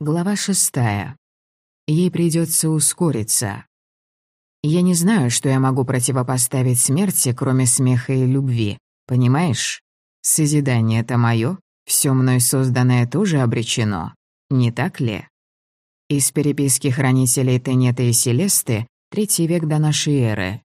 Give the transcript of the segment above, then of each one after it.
Глава шестая. Ей придется ускориться. Я не знаю, что я могу противопоставить смерти, кроме смеха и любви. Понимаешь? Созидание это мое, все мной созданное тоже обречено. Не так ли? Из переписки хранителей Тенета и Селесты, третий век до нашей эры.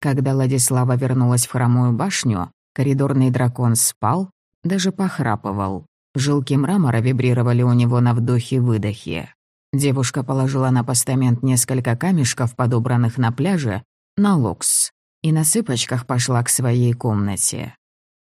Когда Владислава вернулась в хромую башню, коридорный дракон спал, даже похрапывал. Жилки мрамора вибрировали у него на вдохе-выдохе. Девушка положила на постамент несколько камешков, подобранных на пляже, на локс, и на цыпочках пошла к своей комнате.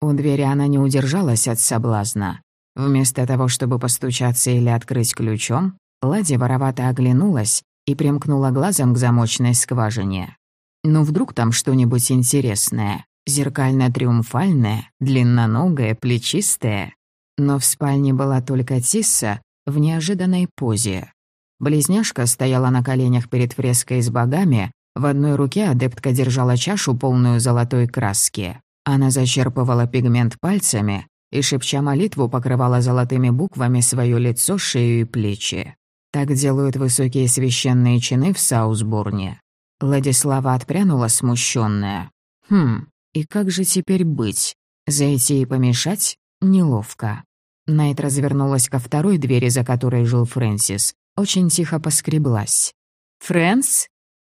У двери она не удержалась от соблазна. Вместо того, чтобы постучаться или открыть ключом, Лади воровато оглянулась и примкнула глазом к замочной скважине. Ну вдруг там что-нибудь интересное, зеркально-триумфальное, длинноногое, плечистое. Но в спальне была только Тисса в неожиданной позе. Близняшка стояла на коленях перед фреской с богами, в одной руке адептка держала чашу, полную золотой краски. Она зачерпывала пигмент пальцами и, шепча молитву, покрывала золотыми буквами свое лицо, шею и плечи. Так делают высокие священные чины в Саусбурне. Владислава отпрянула смущенная. «Хм, и как же теперь быть? Зайти и помешать? Неловко. Найт развернулась ко второй двери, за которой жил Фрэнсис. Очень тихо поскреблась. «Фрэнс?»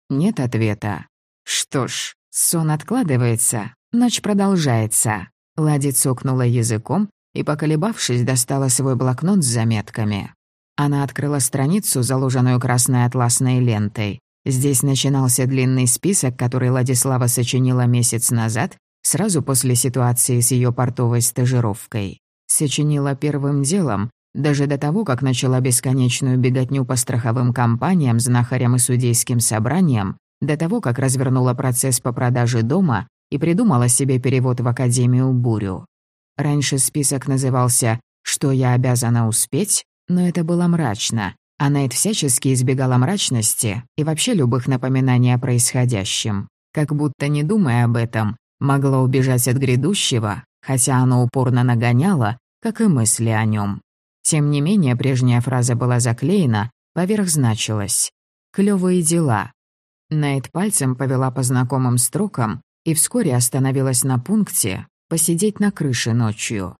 Нет ответа. «Что ж, сон откладывается, ночь продолжается». Лади цокнула языком и, поколебавшись, достала свой блокнот с заметками. Она открыла страницу, заложенную красной атласной лентой. Здесь начинался длинный список, который Владислава сочинила месяц назад сразу после ситуации с ее портовой стажировкой. Сочинила первым делом, даже до того, как начала бесконечную беготню по страховым компаниям, знахарям и судейским собраниям, до того, как развернула процесс по продаже дома и придумала себе перевод в Академию Бурю. Раньше список назывался «Что я обязана успеть?», но это было мрачно. Она это всячески избегала мрачности и вообще любых напоминаний о происходящем. Как будто, не думая об этом, Могла убежать от грядущего, хотя оно упорно нагоняло, как и мысли о нем. Тем не менее, прежняя фраза была заклеена, поверх значилась «клёвые дела». Найт пальцем повела по знакомым строкам и вскоре остановилась на пункте «посидеть на крыше ночью».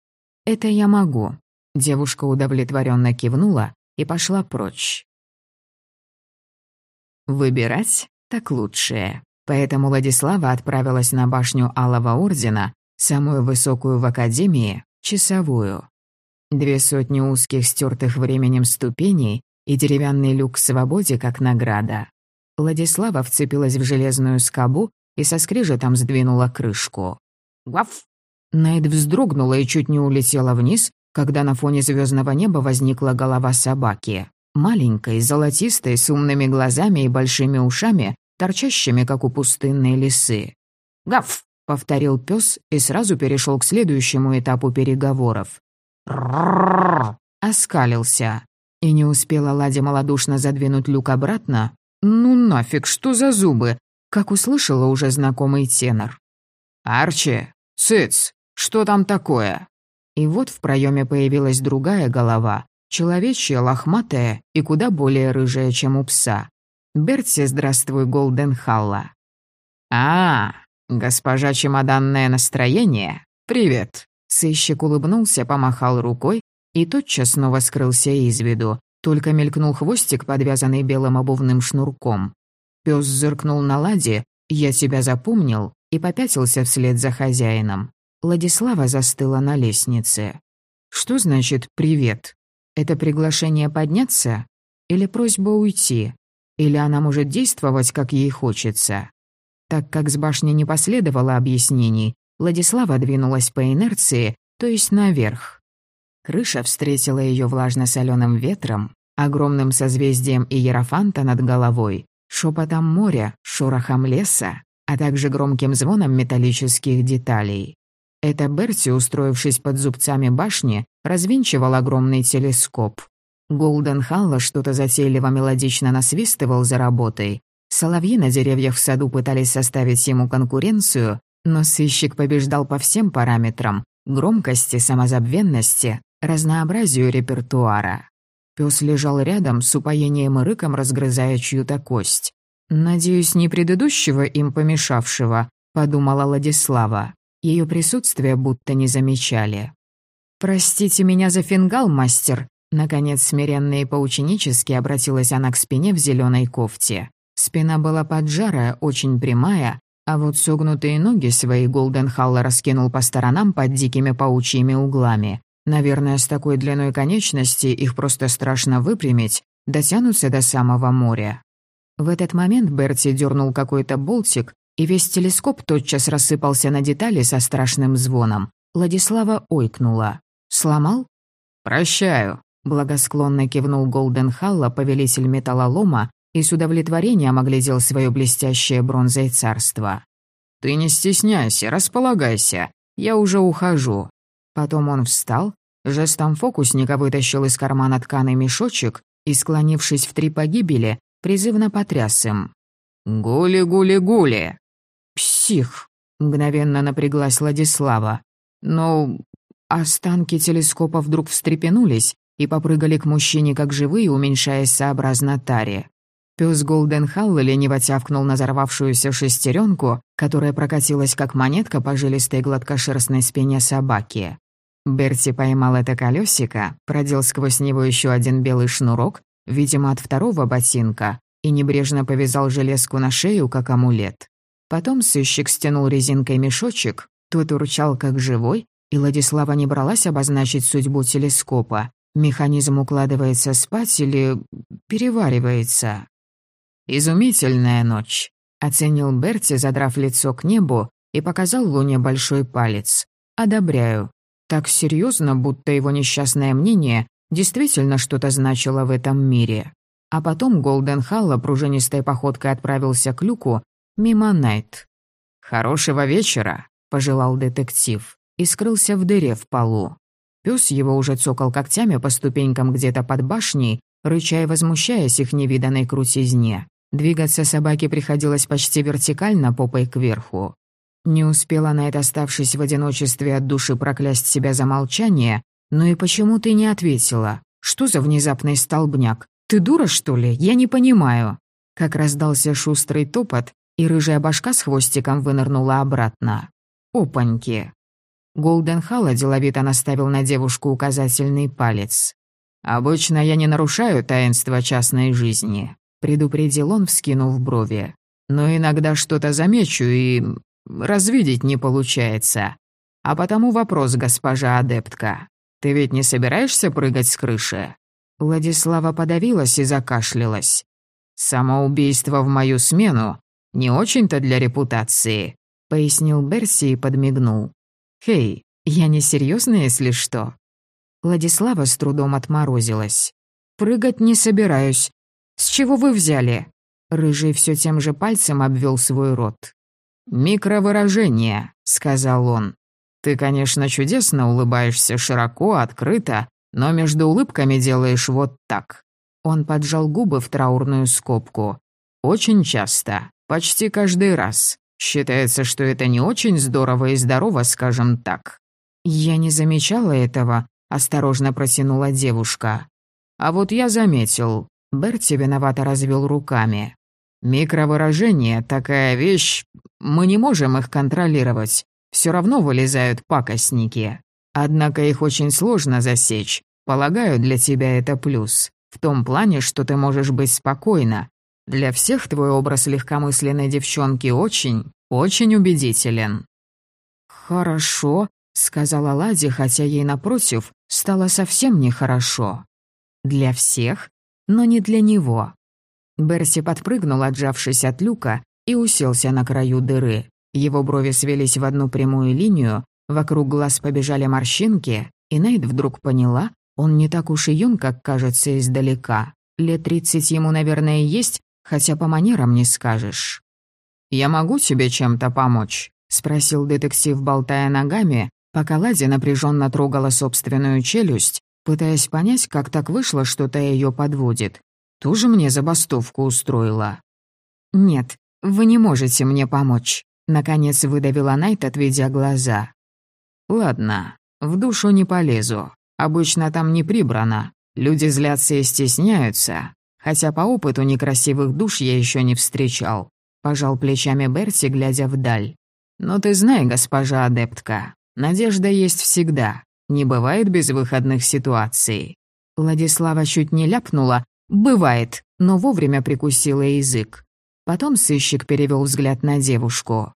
«Это я могу». Девушка удовлетворенно кивнула и пошла прочь. «Выбирать так лучшее». Поэтому Владислава отправилась на башню Алого Ордена, самую высокую в Академии, часовую. Две сотни узких, стертых временем ступеней и деревянный люк к свободе как награда. Владислава вцепилась в железную скобу и со скрежетом сдвинула крышку. «Гваф!» Найд вздрогнула и чуть не улетела вниз, когда на фоне звездного неба возникла голова собаки. Маленькой, золотистой, с умными глазами и большими ушами, торчащими, как у пустынной лисы. «Гав!» — повторил пес и сразу перешел к следующему этапу переговоров. «Рррррр!» — оскалился. И не успела Ладя малодушно задвинуть люк обратно. «Ну нафиг, что за зубы?» Как услышала уже знакомый тенор. «Арчи! Цыц! Что там такое?» И вот в проеме появилась другая голова, человечья, лохматая и куда более рыжая, чем у пса. Берти, здравствуй, Голден Халла. А, госпожа чемоданное настроение? Привет. Сыщик улыбнулся, помахал рукой и тотчас снова скрылся из виду, только мелькнул хвостик, подвязанный белым обувным шнурком. Пёс зыркнул на Ладе, я тебя запомнил, и попятился вслед за хозяином. Владислава застыла на лестнице. Что значит «привет»? Это приглашение подняться или просьба уйти? Или она может действовать, как ей хочется? Так как с башни не последовало объяснений, Владислава двинулась по инерции, то есть наверх. Крыша встретила ее влажно-соленым ветром, огромным созвездием иерофанта над головой, шепотом моря, шорохом леса, а также громким звоном металлических деталей. Это Берти, устроившись под зубцами башни, развинчивал огромный телескоп. Голден Халла что-то затейливо мелодично насвистывал за работой. Соловьи на деревьях в саду пытались составить ему конкуренцию, но сыщик побеждал по всем параметрам — громкости, самозабвенности, разнообразию репертуара. Пес лежал рядом, с упоением и рыком разгрызая чью-то кость. «Надеюсь, не предыдущего им помешавшего», — подумала Ладислава. Ее присутствие будто не замечали. «Простите меня за фингал, мастер», — наконец смиренно и поученически обратилась она к спине в зеленой кофте. Спина была поджарая, очень прямая, а вот согнутые ноги свои Голденхалла раскинул по сторонам под дикими паучьими углами. Наверное, с такой длиной конечности их просто страшно выпрямить, дотянуться до самого моря. В этот момент Берти дернул какой-то болтик, и весь телескоп тотчас рассыпался на детали со страшным звоном. Владислава ойкнула. «Сломал?» «Прощаю», — благосклонно кивнул Голденхалла, повелитель металлолома, и с удовлетворением оглядел свое блестящее бронзой царство. «Ты не стесняйся, располагайся, я уже ухожу». Потом он встал, жестом фокусника вытащил из кармана тканый мешочек и, склонившись в три погибели, призывно потряс им. «Гули-гули-гули!» «Псих!» — мгновенно напряглась Владислава. Но останки телескопа вдруг встрепенулись и попрыгали к мужчине как живые, уменьшаясь сообразно таре. Пёс Голден Халл лениво тявкнул на взорвавшуюся шестеренку, которая прокатилась как монетка по жилистой гладкошерстной спине собаки. Берти поймал это колесико, продел сквозь него еще один белый шнурок, видимо, от второго ботинка, и небрежно повязал железку на шею, как амулет. Потом сыщик стянул резинкой мешочек, тот урчал как живой, и Владислава не бралась обозначить судьбу телескопа. Механизм укладывается спать или переваривается. «Изумительная ночь», — оценил Берти, задрав лицо к небу, и показал Луне большой палец. «Одобряю. Так серьезно, будто его несчастное мнение действительно что-то значило в этом мире». А потом Голден Халла пружинистой походкой отправился к люку мимо Найт. «Хорошего вечера», — пожелал детектив, и скрылся в дыре в полу. Пёс его уже цокал когтями по ступенькам где-то под башней, рыча и возмущаясь их невиданной крутизне. Двигаться собаке приходилось почти вертикально, попой кверху. Не успела Найт, оставшись в одиночестве от души, проклясть себя за молчание, но и почему ты не ответила? Что за внезапный столбняк? Ты дура, что ли? Я не понимаю. Как раздался шустрый топот, и рыжая башка с хвостиком вынырнула обратно. Опаньки. Голден Халла деловито наставил на девушку указательный палец. «Обычно я не нарушаю таинство частной жизни предупредил он, вскинув брови. «Но иногда что-то замечу и... развидеть не получается. А потому вопрос, госпожа адептка. Ты ведь не собираешься прыгать с крыши?» Владислава подавилась и закашлялась. «Самоубийство в мою смену не очень-то для репутации», — пояснил Берси и подмигнул. «Хей, я не серьезно, если что». Владислава с трудом отморозилась. «Прыгать не собираюсь, «С чего вы взяли?» Рыжий все тем же пальцем обвел свой рот. «Микровыражение», — сказал он. «Ты, конечно, чудесно улыбаешься широко, открыто, но между улыбками делаешь вот так». Он поджал губы в траурную скобку. «Очень часто, почти каждый раз. Считается, что это не очень здорово и здорово, скажем так». «Я не замечала этого», — осторожно протянула девушка. «А вот я заметил. Берти виновато развел руками. «Микровыражение — такая вещь, мы не можем их контролировать. Все равно вылезают пакостники. Однако их очень сложно засечь. Полагаю, для тебя это плюс. В том плане, что ты можешь быть спокойна. Для всех твой образ легкомысленной девчонки очень, очень убедителен». «Хорошо», — сказала Лади, хотя ей, напротив, стало совсем нехорошо. «Для всех?» Но не для него. Берси подпрыгнул, отжавшись от люка, и уселся на краю дыры. Его брови свелись в одну прямую линию, вокруг глаз побежали морщинки, и Найт вдруг поняла, он не так уж и юн, как кажется издалека. Лет тридцать ему, наверное, есть, хотя по манерам не скажешь. «Я могу тебе чем-то помочь?» — спросил детектив, болтая ногами, пока Лади напряженно трогала собственную челюсть, пытаясь понять, как так вышло, что-то ее подводит. Тоже мне забастовку устроила. «Нет, вы не можете мне помочь», — наконец выдавила Найт, отведя глаза. «Ладно, в душу не полезу. Обычно там не прибрано. Люди злятся и стесняются, хотя по опыту некрасивых душ я еще не встречал. Пожал плечами Берти, глядя вдаль. Но ты знай, госпожа адептка, надежда есть всегда. Не бывает безвыходных ситуаций. Владислава чуть не ляпнула «бывает», но вовремя прикусила язык. Потом сыщик перевел взгляд на девушку.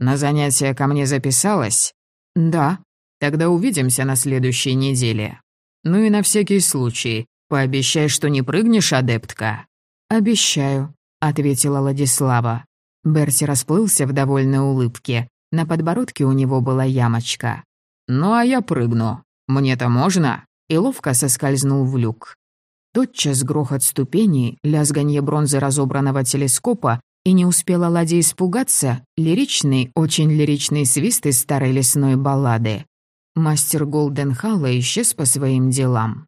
«На занятие ко мне записалась?» «Да». «Тогда увидимся на следующей неделе». «Ну и на всякий случай, пообещай, что не прыгнешь, адептка». «Обещаю», — ответила Владислава. Берти расплылся в довольной улыбке. На подбородке у него была ямочка. «Ну а я прыгну. Мне-то можно?» И ловко соскользнул в люк. Тотчас грохот ступеней, лязганье бронзы разобранного телескопа, и не успела Ладья испугаться, лиричный, очень лиричный свист из старой лесной баллады. Мастер Голденхалла исчез по своим делам.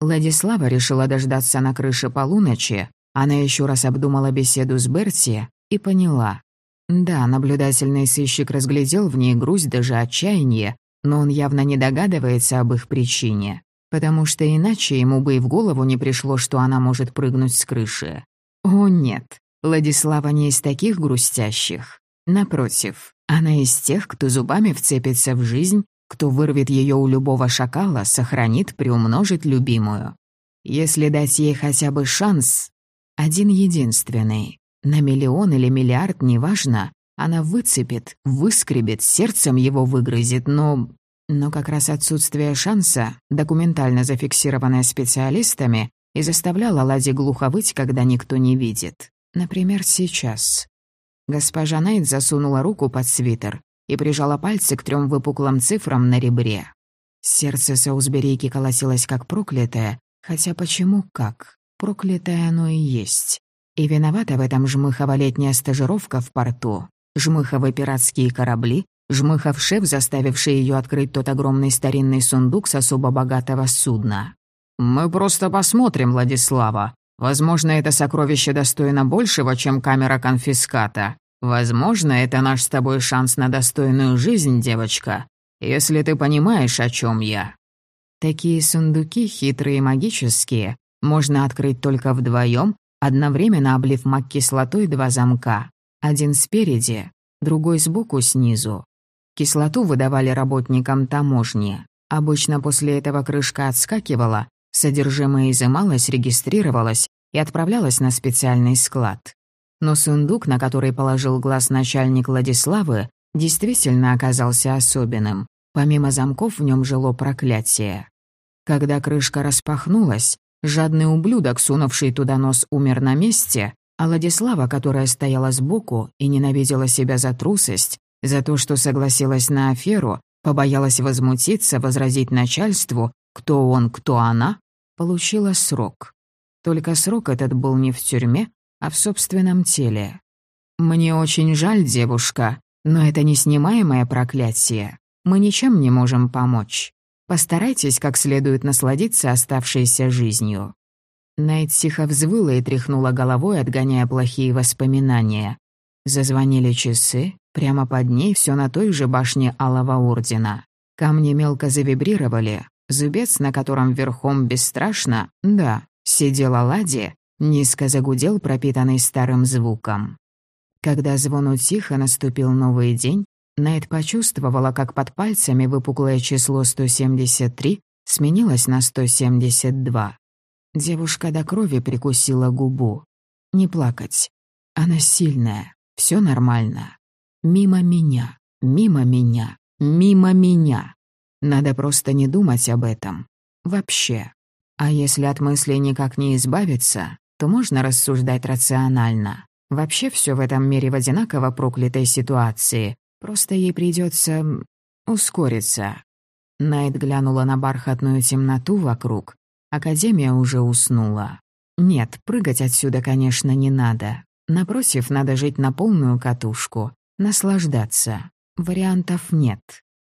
Владислава решила дождаться на крыше полуночи. Она еще раз обдумала беседу с Берти и поняла. Да, наблюдательный сыщик разглядел в ней грусть, даже отчаяние, но он явно не догадывается об их причине, потому что иначе ему бы и в голову не пришло, что она может прыгнуть с крыши. О нет, Владислава не из таких грустящих. Напротив, она из тех, кто зубами вцепится в жизнь, кто вырвет ее у любого шакала, сохранит, приумножит любимую. Если дать ей хотя бы шанс, один единственный, на миллион или миллиард, неважно, она выцепит, выскребет, сердцем его выгрызет, но... Но как раз отсутствие шанса, документально зафиксированное специалистами, и заставляло Лади глухо выть, когда никто не видит. Например, сейчас. Госпожа Найт засунула руку под свитер и прижала пальцы к трем выпуклым цифрам на ребре. Сердце Саусберейки колосилось как проклятое, хотя почему как? Проклятое оно и есть. И виновата в этом жмыхова летняя стажировка в порту, Жмыховы пиратские корабли, Жмыхов шеф, заставивший ее открыть тот огромный старинный сундук с особо богатого судна. «Мы просто посмотрим, Владислава. Возможно, это сокровище достойно большего, чем камера конфиската. Возможно, это наш с тобой шанс на достойную жизнь, девочка. Если ты понимаешь, о чем я». Такие сундуки, хитрые и магические, можно открыть только вдвоем, одновременно облив маг кислотой два замка. Один спереди, другой сбоку снизу. Кислоту выдавали работникам таможни. Обычно после этого крышка отскакивала, содержимое изымалось, регистрировалось и отправлялось на специальный склад. Но сундук, на который положил глаз начальник Владиславы, действительно оказался особенным. Помимо замков в нем жило проклятие. Когда крышка распахнулась, жадный ублюдок, сунувший туда нос, умер на месте, а Владислава, которая стояла сбоку и ненавидела себя за трусость, за то, что согласилась на аферу, побоялась возмутиться, возразить начальству, кто он, кто она, получила срок. Только срок этот был не в тюрьме, а в собственном теле. «Мне очень жаль, девушка, но это неснимаемое проклятие. Мы ничем не можем помочь. Постарайтесь как следует насладиться оставшейся жизнью». Найт тихо взвыла и тряхнула головой, отгоняя плохие воспоминания. Зазвонили часы, прямо под ней, все на той же башне Алого Ордена. Камни мелко завибрировали, зубец, на котором верхом бесстрашно, да, сидела Лади, низко загудел, пропитанный старым звуком. Когда звон утих и наступил новый день, Найт почувствовала, как под пальцами выпуклое число 173 сменилось на 172. Девушка до крови прикусила губу. Не плакать. Она сильная. Все нормально. Мимо меня. Мимо меня. Мимо меня. Надо просто не думать об этом. Вообще. А если от мыслей никак не избавиться, то можно рассуждать рационально. Вообще все в этом мире в одинаково проклятой ситуации. Просто ей придется ускориться. Найт глянула на бархатную темноту вокруг Академия уже уснула. Нет, прыгать отсюда, конечно, не надо. Напротив, надо жить на полную катушку, наслаждаться. Вариантов нет.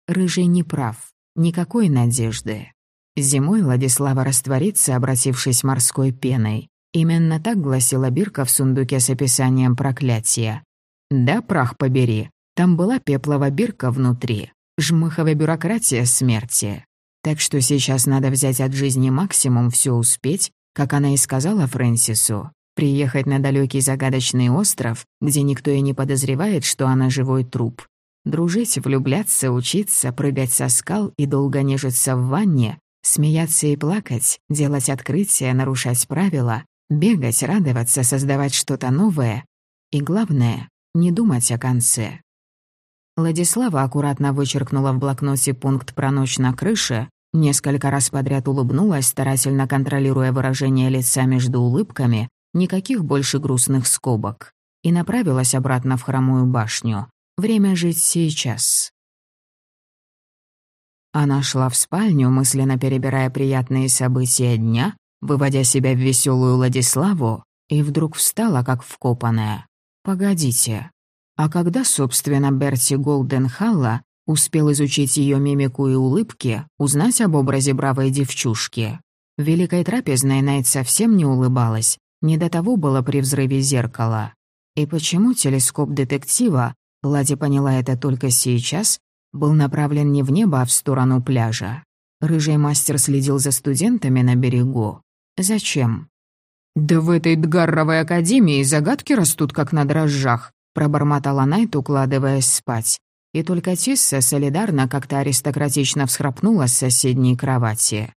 Рыжий не прав. Никакой надежды. Зимой Владислава растворится, обратившись морской пеной. Именно так гласила бирка в сундуке с описанием проклятия. Да, прах побери, там была пеплова бирка внутри. Жмыховая бюрократия смерти. Так что сейчас надо взять от жизни максимум, все успеть, как она и сказала Фрэнсису, приехать на далекий загадочный остров, где никто и не подозревает, что она живой труп. Дружить, влюбляться, учиться, прыгать со скал и долго нежиться в ванне, смеяться и плакать, делать открытия, нарушать правила, бегать, радоваться, создавать что-то новое. И главное, не думать о конце. Владислава аккуратно вычеркнула в блокноте пункт про ночь на крыше, несколько раз подряд улыбнулась, старательно контролируя выражение лица между улыбками, никаких больше грустных скобок, и направилась обратно в хромую башню. Время жить сейчас. Она шла в спальню, мысленно перебирая приятные события дня, выводя себя в веселую Владиславу, и вдруг встала, как вкопанная. «Погодите, а когда, собственно, Берти Голденхалла успел изучить ее мимику и улыбки, узнать об образе бравой девчушки? В Великой Трапезной Найт совсем не улыбалась, не до того было при взрыве зеркала. И почему телескоп детектива, Лади поняла это только сейчас, был направлен не в небо, а в сторону пляжа? Рыжий мастер следил за студентами на берегу. Зачем? «Да в этой Дгарровой академии загадки растут, как на дрожжах», пробормотала Найт, укладываясь спать. И только Тисса солидарно как-то аристократично всхрапнула с соседней кровати.